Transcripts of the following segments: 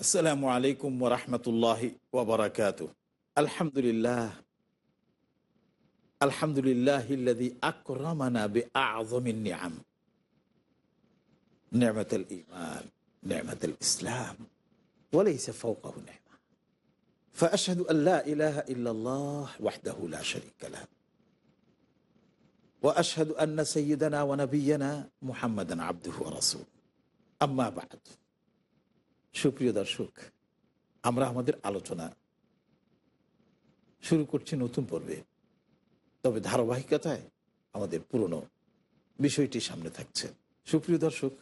আসসালামু আলাইকুম الحمد ওবরাকাত আলহামদুলিল্লাহ আলহামদুলিল্লাহ الذي أكرمنا بأعظم النعم. نعمة الإيمان نعمة ইসলাম وليس فوقه نعمة. فأشهد أن لا إله إلا الله وحده لا شريك له. وأشهد أن سيدنا ونبينا محمدا عبده ورسوله. أما بعد. সুপ্রিয় দর্শক, আমরা আমাদের আলোচনা শুরু করছি নতুন পর্বে। তবে ধারাবাহিকতায় আমাদের পুরনো বিষয়টি সামনে থাকছে। সুপ্রিয় দর্শক,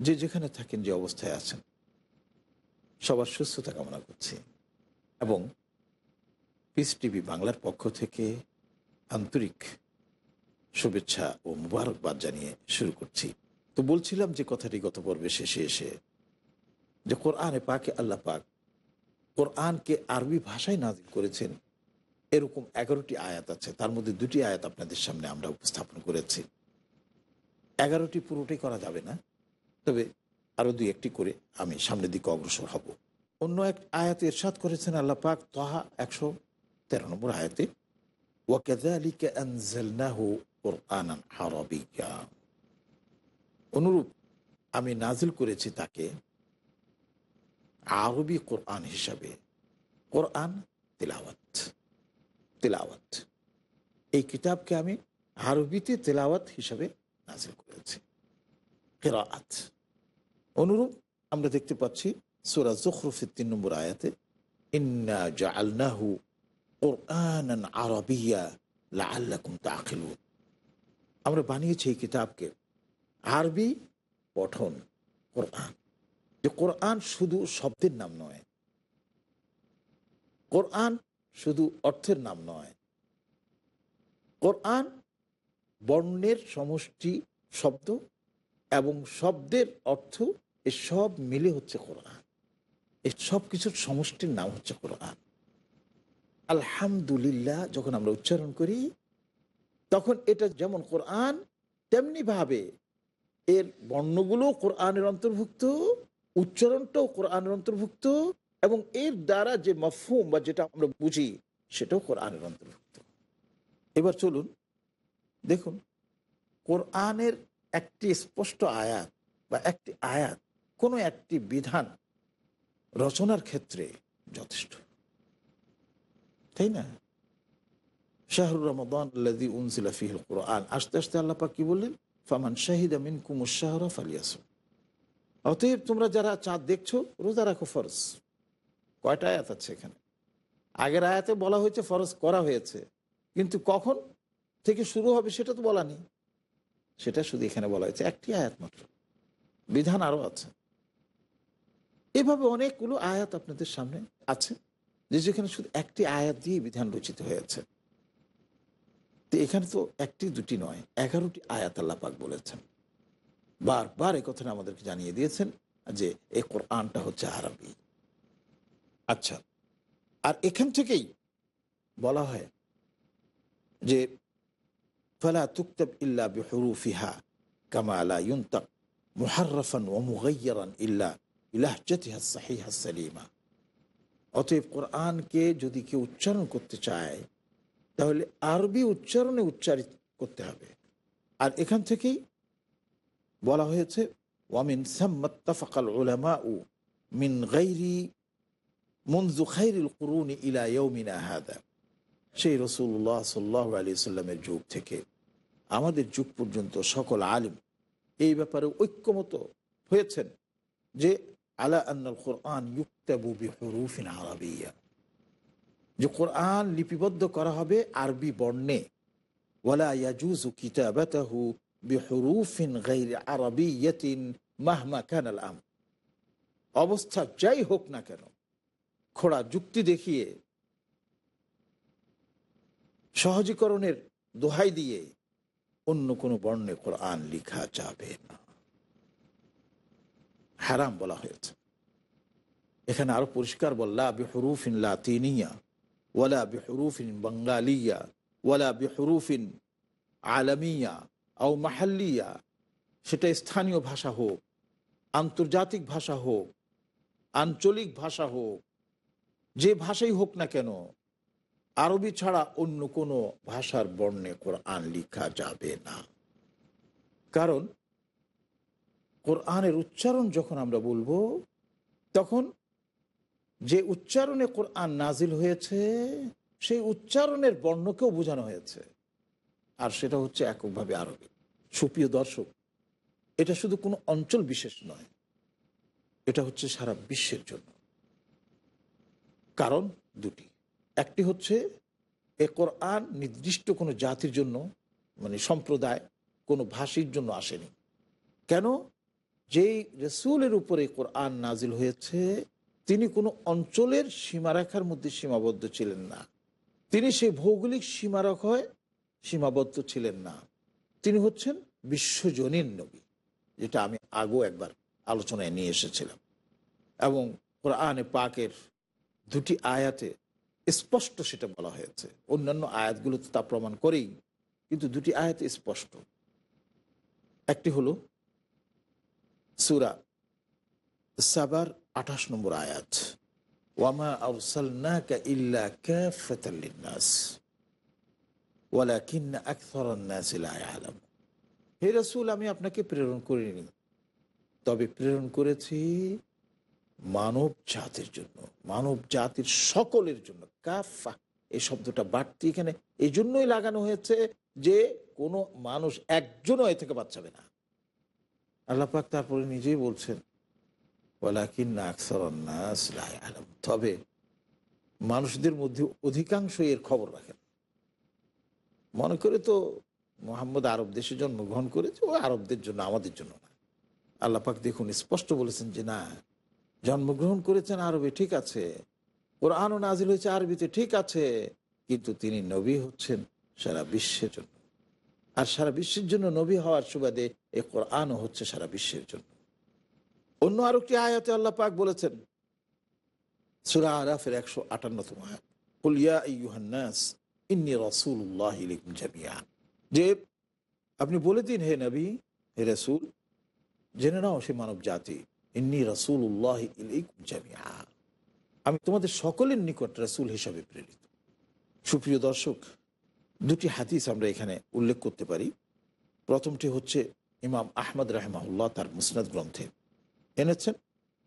যে যেখানে থাকেন, যে অবস্থায় আছেন, সবার সুস্থতা কামনা করছি এবং পিস টিভি বাংলার পক্ষ থেকে আন্তরিক শুভেচ্ছা ও মুবারকবাদ জানিয়ে শুরু করছি। তো বলছিলাম যে কথাটি গত পর্বে শেষে এসে যে কোরআনে পাকে আল্লাহ পাক কোরআনকে আরবি ভাষায় নাজিল করেছেন, এরকম এগারোটি আয়াত আছে, তার মধ্যে দুটি আয়াত আপনাদের সামনে আমরা উপস্থাপন করেছি। এগারোটি পুরোটাই করা যাবে না, তবে আরও দুই একটি করে আমি সামনের দিকে অগ্রসর হব। অন্য এক আয়াত এরশাদ করেছেন আল্লাহ পাক, তহা একশো তেরো নম্বর আয়াতে অনুরূপ আমি নাজিল করেছি তাকে আরবি কোরআন হিসাবে, কোরআন তেলাওয়াত তেলাওয়াত। এই কিতাবকে আমি আরবিতে তেলাওয়াত হিসাবে নাজিল করেছি। কেরাত অনুরূপ আমরা দেখতে পাচ্ছি সোরা জখরুফের তিন নম্বর আয়াতে, ইন্না জাআলনাহু কোরআনান আরবিয়া লাআল্লাকুম তাকিলুন আমরা বানিয়েছি এই কিতাবকে আরবি পঠন, কোরআন। যে কোরআন শুধু শব্দের নাম নয়। কোরআন শুধু অর্থের নাম নয়। কোরআন বর্ণের সমষ্টি শব্দ এবং শব্দের অর্থ সব মিলে হচ্ছে কোরআন। এই সব কিছুর সমষ্টির নাম হচ্ছে কোরআন। আলহামদুলিল্লাহ, যখন আমরা উচ্চারণ করি, তখন এটা যেমন কোরআন তেমনি ভাবে এর বর্ণগুলো কোরআনের অন্তর্ভুক্ত। উচ্চারণটাও কোরআনের অন্তর্ভুক্ত এবং এর দ্বারা যে মফহুম বা যেটা আমরা বুঝি, সেটাও কোরআনের অন্তর্ভুক্ত। এবার চলুন, দেখুন, কোরআনের একটি স্পষ্ট আয়াত বা একটি আয়াত, কোনো একটি বিধান রচনার ক্ষেত্রে যথেষ্ট। তাই না? শাহরুর রহমদান কোরআন। আস্তে আস্তে আল্লাপা কি বললেন? ফামান শাহিদ আমিন কুমুর শাহরা ফালিয়াসুন অতএব তোমরা যারা চাঁদ দেখছ, রোজা রাখো ফরজ। কয়টা আয়াত আছে এখানে? আগের আয়াতে বলা হয়েছে ফরজ করা হয়েছে। কিন্তু কখন থেকে শুরু হবে সেটা তো বলা নেই। সেটা শুধু এখানে বলা হয়েছে, একটি আয়াত মাত্র। বিধান আরও আছে। এভাবে অনেকগুলো আয়াত আপনাদের সামনে আছে, যে যেখানে শুধু একটি আয়াত দিয়ে বিধান রচিত হয়েছে। তো এখানে তো একটি দুটি নয়, এগারোটি আয়াত আল্লাপাক বলেছেন। বারবার এই কথাটা আমাদেরকে জানিয়ে দিয়েছেন যে এই কোরআনটা হচ্ছে আরবি। আচ্ছা আর এখান থেকেই বলা হয় যে, ফলা তুক্তব ইল্লা বেহরুফিহা কামা আলা ইউনতাক মুহারফান ও মুগাইয়ারান ইল্লা ইলাহজাতিহা সাহিহা সালিমা অতএব কোরআনকে যদি কেউ উচ্চারণ করতে চায়, তাহলে আরবি উচ্চারণে উচ্চারিত করতে হবে। আর এখান থেকেই বলা হয়েছে, ওয়ামিন সাম্মাত্তাফাকাল ওলামা উ মিন গাইরি মনজু খাইরুল কুরুন ইলা ইয়ৌমিনা সেই রসুল্লাহ সাল্লাহ আলী সাল্লামের যুগ থেকে আমাদের যুগ পর্যন্ত সকল আলিম এই ব্যাপারে ঐক্যমত হয়েছেন যে, আলা আন্নাল কোরআন ইউক্তাবু বিহরুফিন আরবিয়া যে কোরআন লিপিবদ্ধ করা হবে আরবি বর্ণে। ওয়ালা ইয়াজুজু কিতাবাতাহু বিহরুফিন আম। অবস্থা যাই হোক না কেন, খোড়া যুক্তি দেখিয়ে, সহজীকরণের দোহাই দিয়ে অন্য কোনো বর্ণে কোরআন লিখা যাবে না। হারাম বলা হয়েছে। এখানে আরও পরিষ্কার বললা বেহরুফিন লাতিনিয়া, ওয়ালা বেহরুফিন বাঙ্গালিয়া, ওয়ালা বেহরুফিন আলামিয়া আও মাহাল্লিয়া, সেটা স্থানীয় ভাষা হোক, আন্তর্জাতিক ভাষা হোক, আঞ্চলিক ভাষা হোক, যে ভাষাই হোক না কেন, আরবি ছাড়া অন্য কোনো ভাষার বর্ণে কোরআন লিখা যাবে না। কারণ, কোরআনের উচ্চারণ যখন আমরা বলব, তখন যে উচ্চারণে কোরআন নাজিল হয়েছে, সেই উচ্চারণের বর্ণকেও বোঝানো হয়েছে। আর সেটা হচ্ছে এককভাবে আরবি। সুপ্রিয় দর্শক, এটা শুধু কোনো অঞ্চল বিশেষ নয়, এটা হচ্ছে সারা বিশ্বের জন্য। কারণ দুটি। একটি হচ্ছে এ কোরআন নির্দিষ্ট কোনো জাতির জন্য মানে সম্প্রদায়, কোনো ভাষীর জন্য আসেনি। কেন? যেই রসুলের উপরে কোরআন নাজিল হয়েছে, তিনি কোনো অঞ্চলের সীমারেখার মধ্যে সীমাবদ্ধ ছিলেন না। তিনি সেই ভৌগোলিক সীমারেখায় সীমাবদ্ধ ছিলেন না। তিনি হচ্ছেন বিশ্বজনীন নবী, যেটা আমি আগেও একবার আলোচনায় নিয়ে এসেছিলাম। এবং কোরআনে পাকের দুটি আয়াতে স্পষ্ট সেটা বলা হয়েছে। অন্যান্য আয়াতগুলো তো তা প্রমাণ করেই, কিন্তু দুটি আয়াতে স্পষ্ট। একটি হলো সুরা সাবার আঠাশ নম্বর আয়াত ওয়ামা আউসালনাকা ইল্লা কাফাতাল লিন্নাস ওয়ালাকিন্না আকসারান নাসি লা ইয়ালাম হে রাসূল, আমি আপনাকে প্রেরণ করিনি। তবে প্রেরণ করেছি মানব জাতির জন্য, মানব জাতির সকলের জন্য। কাফা, এই শব্দটা বাড়তি এখানে। এই জন্যই লাগানো হয়েছে যে কোনো মানুষ একজনও এ থেকে বাঁচাবে না। আল্লাপাক তারপরে নিজেই বলছেন তবে মানুষদের মধ্যে অধিকাংশ এর খবর রাখেন। মনে করে তো মোহাম্মদ আরব দেশে জন্মগ্রহণ করেছে, ও আরবদের জন্য, আমাদের জন্য না। আল্লাপাক দেখুন, স্পষ্ট বলেছেন যে না, জন্মগ্রহণ করেছেন আরবে, ঠিক আছে। কোরআনও নাজিল হয়েছে আরবিতে, ঠিক আছে। কিন্তু তিনি নবী হচ্ছেন সারা বিশ্বের জন্য। আর সারা বিশ্বের জন্য নবী হওয়ার সুবাদে এ কোরআনও হচ্ছে সারা বিশ্বের জন্য। অন্য আরও একটি আয়াতে আল্লাহ পাক বলেছেন, সুরা আরাফের একশো আটান্নতম আয়াত কুলিয়া ইউহান্নাস ইন্নি রসুল্লাহ জামিয়া যে আপনি বলে দিন, হে নবী, হে রসুল, জেনে নাও সে মানব জাতি ইন্নি রসুল্লাহ জামিয়া আমি তোমাদের সকলের নিকট রসুল হিসাবে প্রেরিত। সুপ্রিয় দর্শক, দুটি হাদিস আমরা এখানে উল্লেখ করতে পারি। প্রথমটি হচ্ছে ইমাম আহমদ রাহমাউল্লাহ তার মুসনাদ গ্রন্থে। এনেছেন,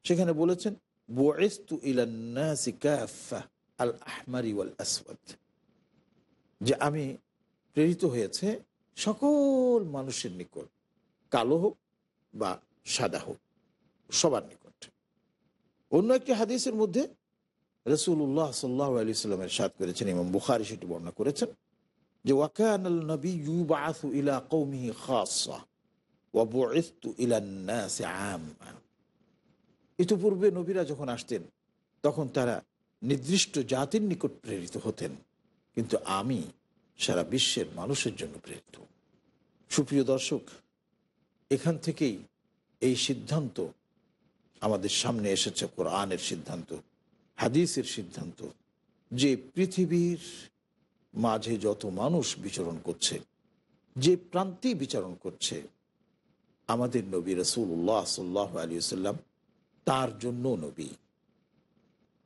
সেখানে বলেছেন বোয়েস্তু ইলান্না আল আহমারি ওয়াল আসওয়াদ। যে আমি প্রেরিত হয়েছে সকল মানুষের নিকট, কালো হোক বা সাদা হোক, সবার নিকট। অন্য একটি হাদিসের মধ্যে রসুল্লাহ সাল্লাহ আলি সাল্লামের সাদ করেছেন এবং বুখারি সেটি বর্ণনা করেছেন যে ওয়াকান নবী ইউবাসু ইলা কৌমিহি খাসা ইতিপূর্বে নবীরা যখন আসতেন, তখন তারা নির্দিষ্ট জাতির নিকট প্রেরিত হতেন। কিন্তু আমি সারা বিশ্বের মানুষের জন্য প্রেরিত। সুপ্রিয় দর্শক, এখান থেকেই এই সিদ্ধান্ত আমাদের সামনে এসেছে, কোরআনের সিদ্ধান্ত, হাদিসের সিদ্ধান্ত, যে পৃথিবীর মাঝে যত মানুষ বিচরণ করছে, যে প্রান্তে বিচরণ করছে, আমাদের নবী রসুল্লাহ সাল্লাহ আলী সাল্লাম তার জন্য নবী।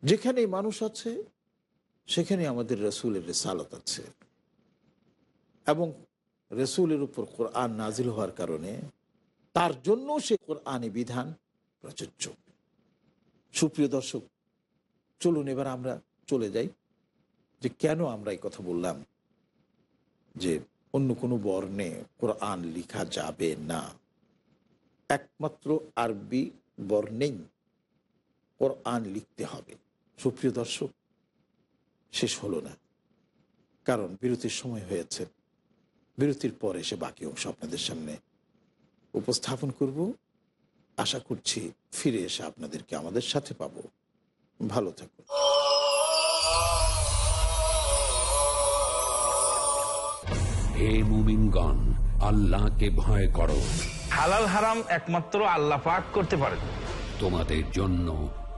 যেখানে মানুষ আছে সেখানে আমাদের রসুলের রেসালত আছে। এবং রসুলের উপর কোরআন নাজিল হওয়ার কারণে তার জন্য সে কোরআনে বিধান প্রযোজ্য। সুপ্রিয় দর্শক, চলুন এবার আমরা চলে যাই যে কেন আমরা এই কথা বললাম যে অন্য কোনো বর্ণে কোরআন লিখা যাবে না। একমাত্র আরবি বর্ণেই কোরআন লিখতে হবে। সুপ্রিয় দর্শক শেষ হলো না। কারণ বিরতির সময় হয়েছে। বিরতির পর এসে বাকি অংশ আপনাদের সামনে উপস্থাপন করব। আশা করছি ফিরে এসে আপনাদেরকে আমাদের সাথে পাবো। ভালো থাকুন। হে মুমিনগণ আল্লাহকে ভয় করো। হালাল হারাম একমাত্র আল্লাহ পাক করতে পারেন। তোমাদের জন্য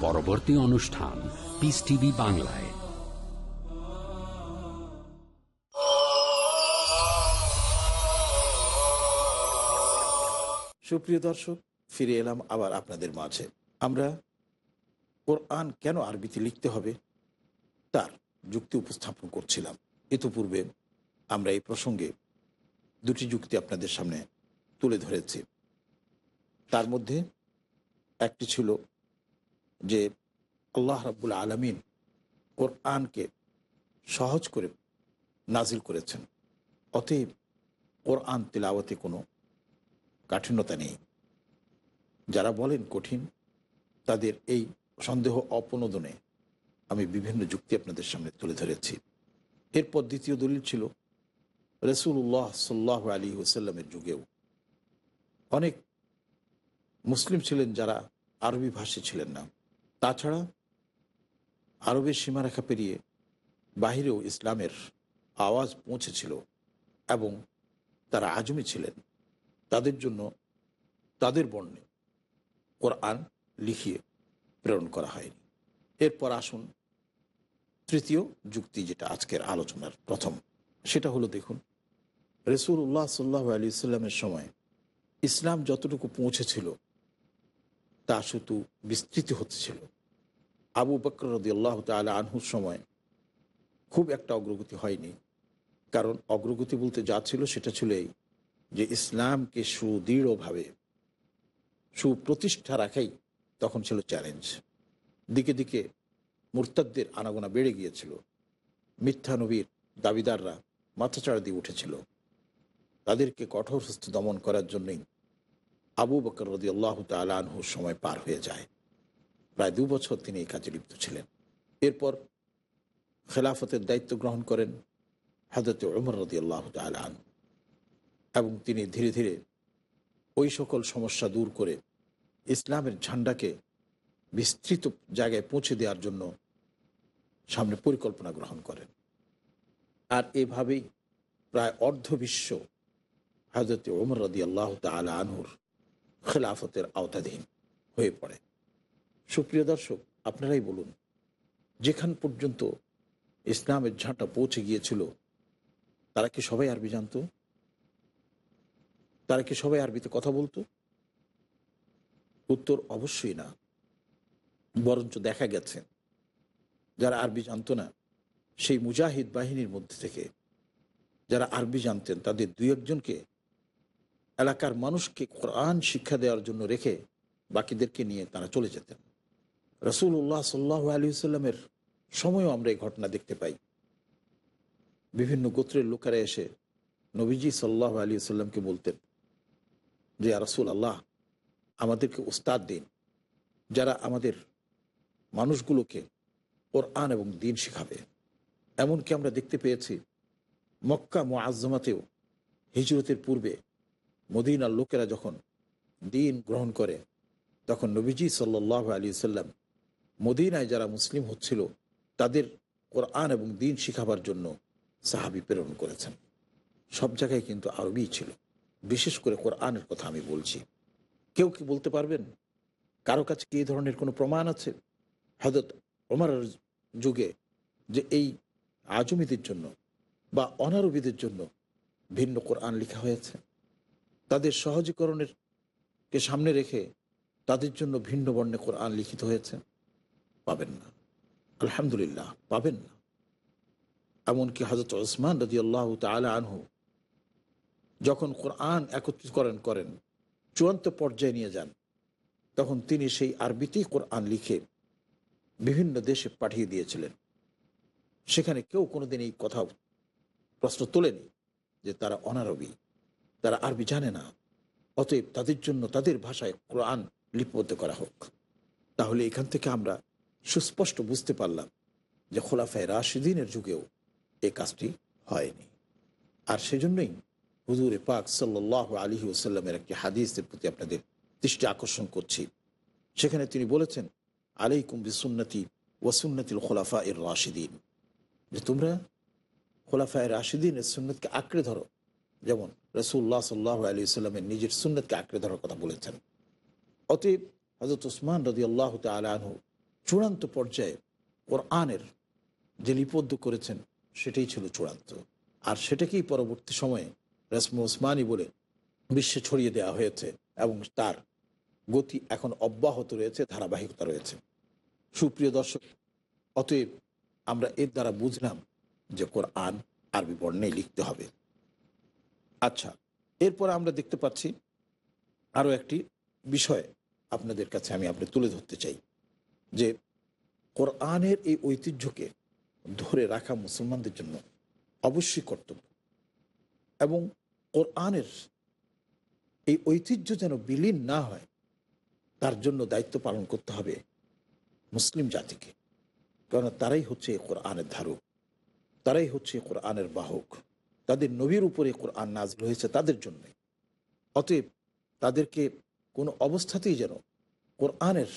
পরবর্তী অনুষ্ঠান পিস টিভি বাংলায়। সুপ্রিয় দর্শক, ফিরে এলাম আবার আপনাদের মাঝে। আমরা কোরআন কেন আরবিতে লিখতে হবে? তার যুক্তি উপস্থাপন করছিলাম। ইতোপূর্বে আমরা এই প্রসঙ্গে দুটি যুক্তি আপনাদের সামনে তুলে ধরেছি। তার মধ্যে একটি ছিল যে আল্লাহ রাব্বুল আলমিন কোরআনকে সহজ করে নাজিল করেছেন। অতএব কোরআন তেলাওয়াতে কোনো কাঠিন্যতা নেই। যারা বলেন কঠিন, তাদের এই সন্দেহ অপনোদনে আমি বিভিন্ন যুক্তি আপনাদের সামনে তুলে ধরেছি। এরপর দ্বিতীয় দলিল ছিল রসুল্লাহ সাল্লাহ আলী ওসাল্লামের যুগেও অনেক মুসলিম ছিলেন যারা আরবি ভাষী ছিলেন না। তাছাড়া আরবের সীমারেখা পেরিয়ে বাহিরেও ইসলামের আওয়াজ পৌঁছেছিল এবং তারা আজমি ছিলেন। তাদের জন্য তাদের বর্ণে কোরআন লিখিয়ে প্রেরণ করা হয়নি। এরপর আসুন তৃতীয় যুক্তি, যেটা আজকের আলোচনার প্রথম। সেটা হলো, দেখুন রসুল উল্লাহ সাল্লাহ আলী সাল্লামের সময় ইসলাম যতটুকু পৌঁছেছিল তা শুধু বিস্তৃতি হচ্ছিল। আবু বকর রদি আল্লাহ তালা আনহুর সময় খুব একটা অগ্রগতি হয়নি। কারণ অগ্রগতি বলতে যা ছিল সেটা ছিল এই যে ইসলামকে সুদৃঢ়ভাবে, সুপ্রতিষ্ঠা রাখাই তখন ছিল চ্যালেঞ্জ দিকে দিকে মুরতাদদের আনাগোনা বেড়ে গিয়েছিল। মিথ্যা নবীর দাবিদাররা মাথাচাড়া দিয়ে উঠেছিল। তাদেরকে কঠোর হস্ত দমন করার জন্যই আবু বকর রদি আল্লাহ তালহুর সময় পার হয়ে যায়। প্রায় দু বছর তিনি এই কাজে লিপ্ত ছিলেন। এরপর খেলাফতের দায়িত্ব গ্রহণ করেন হাজরত উমর রদি আল্লাহ তালন এবং তিনি ধীরে ধীরে ওই সকল সমস্যা দূর করে ইসলামের ঝান্ডাকে বিস্তৃত জায়গায় পৌঁছে দেওয়ার জন্য সামনে পরিকল্পনা গ্রহণ করেন। আর এভাবেই প্রায় অর্ধ বিশ্ব হজরত ওমর রদি আল্লাহ তালা আনহুর খেলাফতের আওতাধীন হয়ে পড়ে। সুপ্রিয় দর্শক, আপনারাই বলুন, যেখান পর্যন্ত ইসলামের ঝাঁটা পৌঁছে গিয়েছিল, তারা কি সবাই আরবি জানতো? তারা কি সবাই আরবিতে কথা বলতো? উত্তর অবশ্যই না। বরঞ্চ দেখা গেছে, যারা আরবি জানতো না, সেই মুজাহিদ বাহিনীর মধ্যে থেকে যারা আরবি জানতেন, তাদের দুই একজনকে এলাকার মানুষকে কোরআন শিক্ষা দেওয়ার জন্য রেখে বাকিদেরকে নিয়ে তারা চলে যেতেন। রসুল্লাহ সাল্লাহ আলী সাল্লামের সময়ও আমরা এই ঘটনা দেখতে পাই। বিভিন্ন গোত্রের লোকেরা এসে নবীজি সাল্লাহ আলী সাল্লামকে বলতেন যে রসুল আল্লাহ আমাদেরকে উস্তাদ দিন। যারা আমাদের মানুষগুলোকে কোরআন এবং দিন শিখাবে। এমনকি আমরা দেখতে পেয়েছি মক্কা মোয়াজ্জমাতেও হিজরতের পূর্বে মদিনার লোকেরা যখন দিন গ্রহণ করে, তখন নবীজি সাল্লাহ আলী সাল্লাম মদিনায় যারা মুসলিম হচ্ছিল, তাদের কোরআন এবং দিন শিখাবার জন্য সাহাবি প্রেরণ করেছেন। সব জায়গায় কিন্তু আরবি ছিল। বিশেষ করে কোরআনের কথা আমি বলছি। কেউ কি বলতে পারবেন? কারও কাছে কি ধরনের কোনো প্রমাণ আছে? হজরত ওমরের যুগে যে এই আজমিদের জন্য বা অনারবিদের জন্য ভিন্ন কোরআন লেখা হয়েছে? তাদের সহজীকরণের কে সামনে রেখে তাদের জন্য ভিন্ন বর্ণে কোরআন লিখিত হয়েছে। পাবেন না। আলহামদুলিল্লাহ, পাবেন না। এমনকি হজরত ওসমান রাজি আল্লাহ তালা আনহু যখন কোরআন একত্রিত করেন করেন, চূড়ান্ত পর্যায়ে নিয়ে যান, তখন তিনি সেই আরবিতেই কোরআন লিখে বিভিন্ন দেশে পাঠিয়ে দিয়েছিলেন। সেখানে কেউ কোনোদিন এই কথা প্রশ্ন তোলেনি যে তারা অনারবি। তারা আরবি জানে না। অতএব তাদের জন্য তাদের ভাষায় কোরআন লিপিবদ্ধ করা হোক। তাহলে এখান থেকে আমরা সুস্পষ্ট বুঝতে পারলাম যে খোলাফায় রাশিদিনের যুগেও এই কাজটি হয়নি। আর সেজন্যই হুজুরে পাক সাল্লাহ আলী ওসাল্লামের একটি হাদিসের প্রতি আপনাদের দৃষ্টি আকর্ষণ করছি। সেখানে তিনি বলেছেন, আলাইকুম বিসুন্নতি ওয়াসুন্নতিল খোলাফা এর রাশিদিন। যে তোমরা খোলাফায় রাশিদিনের সুন্নতকে আঁকড়ে ধরো। যেমন রসুল্লাহ সাল্লাহ আলী সাল্লামের নিজের সুন্নতকে আঁকড়ে ধরার কথা বলেছেন। অতএব হজরত ওসমান রদি আল্লাহ তালহু চূড়ান্ত পর্যায়ে কোরআনের যে লিপদ্ধ করেছেন, সেটাই ছিল চূড়ান্ত। আর সেটাকেই পরবর্তী সময়ে রসমে ওসমানী বলে বিশ্বে ছড়িয়ে দেওয়া হয়েছে এবং তার গতি এখন অব্যাহত রয়েছে, ধারাবাহিকতা রয়েছে। সুপ্রিয় দর্শক, অতএব আমরা এর দ্বারা বুঝলাম যে কোরআন আরবি বর্ণে লিখতে হবে। আচ্ছা এরপর আমরা দেখতে পাচ্ছি আরও একটি বিষয় আপনাদের কাছে আমি আপনি তুলে ধরতে চাই, যে কোরআনের এই ঐতিহ্যকে ধরে রাখা মুসলমানদের জন্য অবশ্যই কর্তব্য এবং কোরআনের এই ঐতিহ্য যেন বিলীন না হয়, তার জন্য দায়িত্ব পালন করতে হবে মুসলিম জাতিকে। কারণ তারাই হচ্ছে কোরআনের ধারক, তারাই হচ্ছে কোরআনের বাহক। তাদের নবীর উপরে কোরআন নাজল হয়েছে তাদের জন্য অতএব তাদেরকে কোনো অবস্থাতেই যেন কোরআনের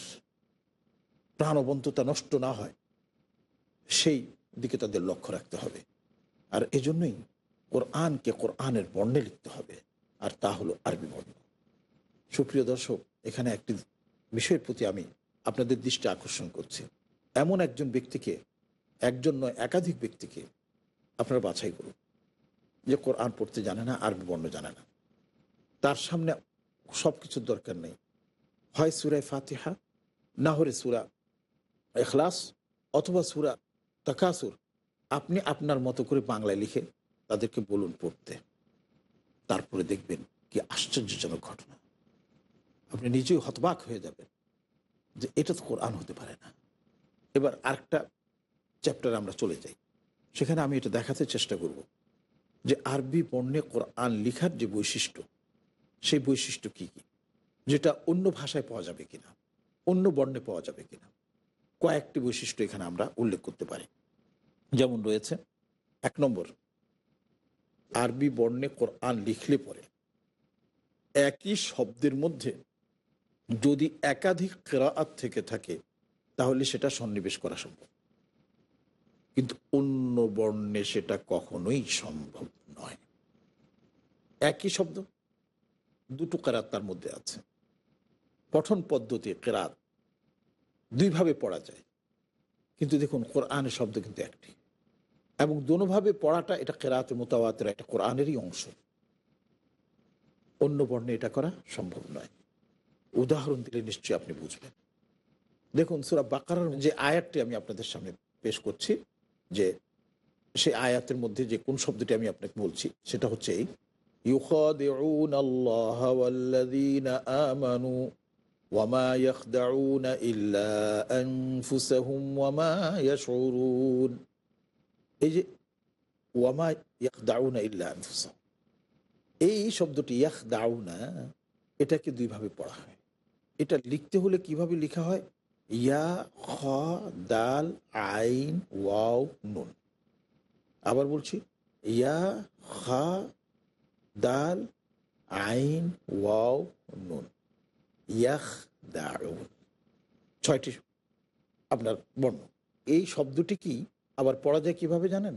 প্রাণবন্ততা নষ্ট না হয়, সেই দিকে তাদের লক্ষ্য রাখতে হবে। আর এজন্যই কোরআনকে কোরআনের বর্ণে লিখতে হবে, আর তা হলো আরবি বর্ণ। সুপ্রিয় দর্শক, এখানে একটি বিষয়ের প্রতি আমি আপনাদের দৃষ্টি আকর্ষণ করছি। এমন একজন ব্যক্তিকে, একজন নয়, একাধিক ব্যক্তিকে আপনারা বাছাই করুন। যে কোরআন পড়তে জানে না, আরবি বর্ণ জানে না। তার সামনে সব কিছুর দরকার নেই। হয় সুরায় ফাতিহা, না হলে সুরা এখলাস অথবা সুরা তাকাসুর। আপনি আপনার মতো করে বাংলায় লিখে তাদেরকে বলুন পড়তে। তারপরে দেখবেন কি আশ্চর্যজনক ঘটনা। আপনি নিজেই হতবাক হয়ে যাবেন যে এটা তো কোরআন হতে পারে না। এবার আরেকটা চ্যাপ্টার আমরা চলে যাই। সেখানে আমি এটা দেখাতে চেষ্টা করব। যে আরবি বর্ণে কোরআন লিখার যে বৈশিষ্ট্য, সেই বৈশিষ্ট্য কি কি? যেটা অন্য ভাষায় পাওয়া যাবে কিনা? অন্য বর্ণে পাওয়া যাবে কিনা? কয়েকটি বৈশিষ্ট্য এখানে আমরা উল্লেখ করতে পারি। যেমন রয়েছে, এক নম্বর, আরবি বর্ণে কোরআন লিখলে পরে একই শব্দের মধ্যে যদি একাধিক কেরাত থেকে থাকে, তাহলে সেটা সন্নিবেশ করা সম্ভব। কিন্তু অন্য বর্ণে সেটা কখনোই সম্ভব নয়। একই শব্দ দুটো কেরাত তার মধ্যে আছে। পঠন পদ্ধতি কেরাত দুইভাবে পড়া যায়। কিন্তু দেখুন, কোরআনের শব্দ কিন্তু একটি। এবং দোনোভাবে পড়াটা এটা কেরাতে মোতাবাতের একটা কোরআনেরই অংশ। অন্য বর্ণে এটা করা সম্ভব নয়। উদাহরণ দিলে নিশ্চয়ই আপনি বুঝবেন। দেখুন, সুরা বাকারার যে আয়াতটি আমি আপনাদের সামনে পেশ করছি যে সেই আয়াতের মধ্যে যে কোন শব্দটি আমি আপনাকে বলছি সেটা হচ্ছে এই يخادعون الله والذين آمنوا وما يخدعون إلا أنفسهم وما يشعرون এই যে ওয়ামা ইয়াকদাউনা ইল্লা আনফুসাহুম এই শব্দটি ইয়াকদাউনা এটাকে দুইভাবে পড়া হয় এটা লিখতে হলে কিভাবে লেখা হয় ইয়া, খ, দাল, আইন, ওয়াও, নুন। আবার বলছি, ইয়া, খা, দাল, আইন, ওয়াও, নুন। ইয়াহ দাউন ছয়টি আপনার বর্ণ। এই শব্দটি কি আবার পড়া যায় কীভাবে জানেন?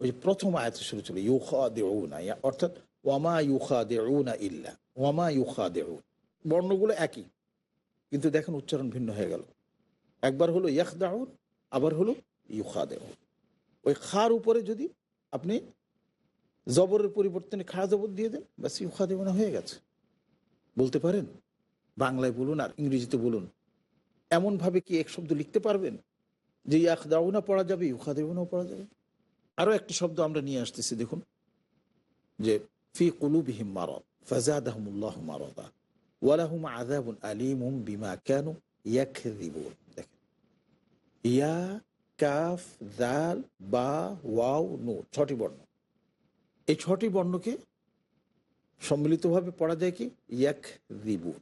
ওই যে প্রথম আয়াতে শুরু ছিল ইউখা দেউনা অর্থাৎ ওয়ামা ইউখা দেউনা ইল্লা, ওয়ামা ইউখা দেউন বর্ণগুলো একই, কিন্তু দেখেন উচ্চারণ ভিন্ন হয়ে গেল। একবার হলো ইয়াহ দাউন আবার হলো ইউখা দেউন ওই খার উপরে যদি আপনি জবরের পরিবর্তনে খা জবর দিয়ে দেন, ব্যাস ইউখা দেউনা হয়ে গেছে। বলতে পারেন? বাংলায় বলুন আর ইংরেজিতে বলুন। এমনভাবে কি এক শব্দ লিখতে পারবেন? যে ইয়াখ দাউনা পড়া যাবে ইউখা দেউনাও পড়া যাবে। আরও একটা শব্দ আমরা নিয়ে আসতেছি, দেখুন। যে ফি কুলু কুলুবিহিম মারদ, ফাজাদাহমুল্লাহ মারদা ওয়ালাহুম আযাবুন আলিমুম বিমা কেন ইয়াকযিবুন। দেখেন ইয়া, কাফ, দাল, বা, ওয়াও, নু, ছটি বর্ণ। এই ছটি বর্ণকে সম্মিলিতভাবে পড়া যায় কি? ইয়াক দিবুন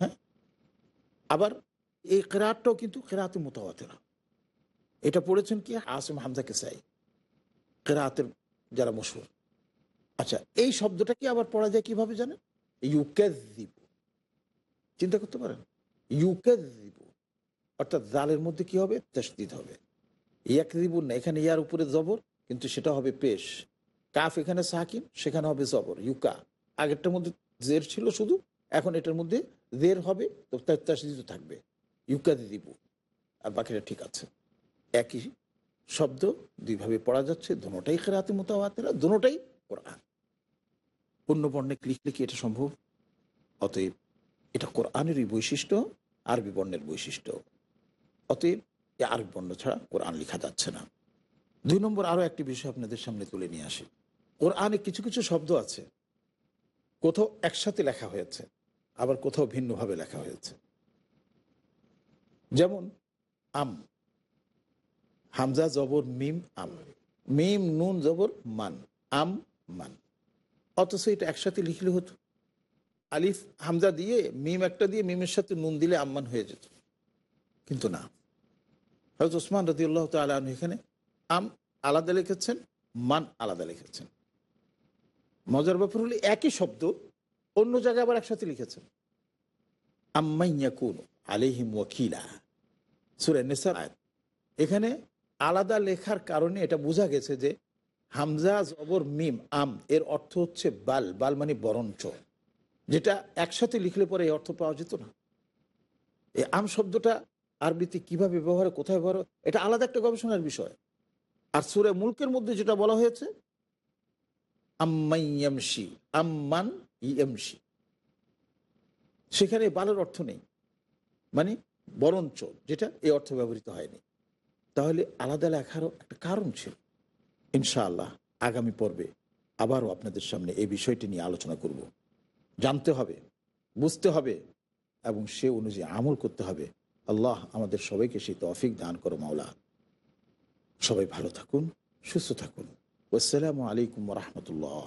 হ্যাঁ? আবার এই কেরাতটাও কিন্তু কেরাতে মোতাবাতেরা এটা পড়েছেন কি? আসিম হামজাকে চাই কেরাতের যারা মশুর আচ্ছা এই শব্দটা কি আবার পড়া যায় কীভাবে জানেন? ইউকেজ দিব চিন্তা করতে পারেন। ইউকেজ দিব অর্থাৎ জালের মধ্যে কি হবে? তসদিদ হবে। ইয়াক দিবুন না এখানে ইয়ার উপরে জবর, কিন্তু সেটা হবে পেশ। কাফ এখানে সাকিন, সেখানে হবে জবর, ইউকা। আগেরটার মধ্যে জের ছিল শুধু, এখন এটার মধ্যে জের হবে, তো তসদিদ থাকবে। ইউকা দিব। আর বাকিটা ঠিক আছে। একই শব্দ, দুইভাবে পড়া যাচ্ছে দোনোটাই খেরাতে মোতাবাতেরা দোনোটাই কোরআন। অন্য বর্ণে লিখলে কি এটা সম্ভব? অতএব এটা কোরআনেরই বৈশিষ্ট্য, আরবি বর্ণের বৈশিষ্ট্য। অতএব এই আরবি বর্ণ ছাড়া কোরআন লেখা যাচ্ছে না। দুই নম্বর আরও একটি বিষয় আপনাদের সামনে তুলে নিয়ে আসি। কোরআনে কিছু কিছু শব্দ আছে, কোথাও একসাথে লেখা হয়েছে, আবার কোথাও ভিন্নভাবে লেখা হয়েছে। যেমন, আম, হামজা জবর মিম, আম। মিম, নুন, জবর মান, আম, মান। অথচ এটা একসাথে লিখলে হতো। আলিফ, হামজা দিয়ে, মিম একটা দিয়ে, মিমের সাথে নুন দিলে আম্মান হয়ে যেত। কিন্তু না। হয়তো ওসমান রদি আল্লাহ তালন এখানে, আম আলাদা লিখেছেন, মান আলাদা লিখেছেন। মজার ব্যাপার হলে একই শব্দ অন্য জায়গায় আবার একসাথে লিখেছেন। আম্মাইয়া কুন আলিহিম ওয়াকিলা। সুরে আয়াত। এখানে আলাদা লেখার কারণে এটা বোঝা গেছে যে হামজা, জবর, মিম, আম এর অর্থ হচ্ছে বাল। বাল মানে বরঞ্চ। যেটা একসাথে লিখলে পরে এই অর্থ পাওয়া যেত না। এই আম শব্দটা আরবিতে কীভাবে ব্যবহার, কোথায় ব্যবহার, এটা আলাদা একটা গবেষণার বিষয়। আর সুরে মুলকের মধ্যে যেটা বলা হয়েছে আম্মাইয়ামশি আম্মান ইএমশি সেখানে বালের অর্থ নেই মানে বরঞ্চ, যেটা এই অর্থ ব্যবহৃত হয়নি। তাহলে আলাদা লেখারও একটা কারণ ছিল। ইনশাআল্লাহ, আগামী পর্বে আবারও আপনাদের সামনে এই বিষয়টি নিয়ে আলোচনা করব। জানতে হবে, বুঝতে হবে, এবং সে অনুযায়ী আমল করতে হবে। আল্লাহ আমাদের সবাইকে সেই তফিক দান করো, মাওলা। সবাই ভালো থাকুন, সুস্থ থাকুন। আসসালামু আলাইকুম রহমতুল্লাহ।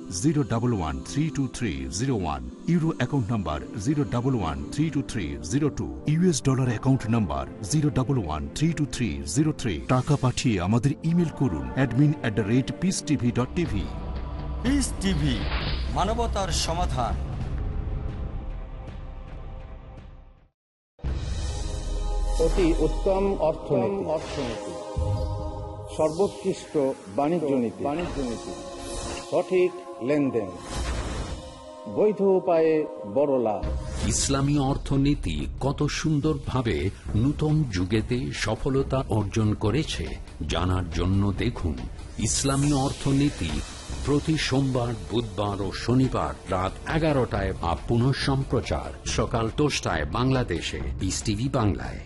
zero double one three two three zero one euro account number zero double one three two three zero two US dollar account number zero double one three two three zero three টাকা পাঠিয়ে আমাদের email করুন admin at the rate peace TV dot TV peace TV মানবতার সমাধান। অতি উত্তম অর্থনীতি অর্থনীতি। সর্বোৎকৃষ্ট বাণিজ্য নীতি। বাণিজ্য নীতি। সঠিক লেনদেন। বৈধ উপায়ে বড় লাভ। ইসলামী অর্থনীতি কত সুন্দরভাবে নূতন যুগেতে সফলতা অর্জন করেছে, জানার জন্য দেখুন ইসলামী অর্থনীতি প্রতি সোমবার, বুধবার ও শনিবার রাত এগারোটায় বা পুনঃ সম্প্রচার সকাল দশটায় বাংলাদেশে পিস টিভি বাংলায়।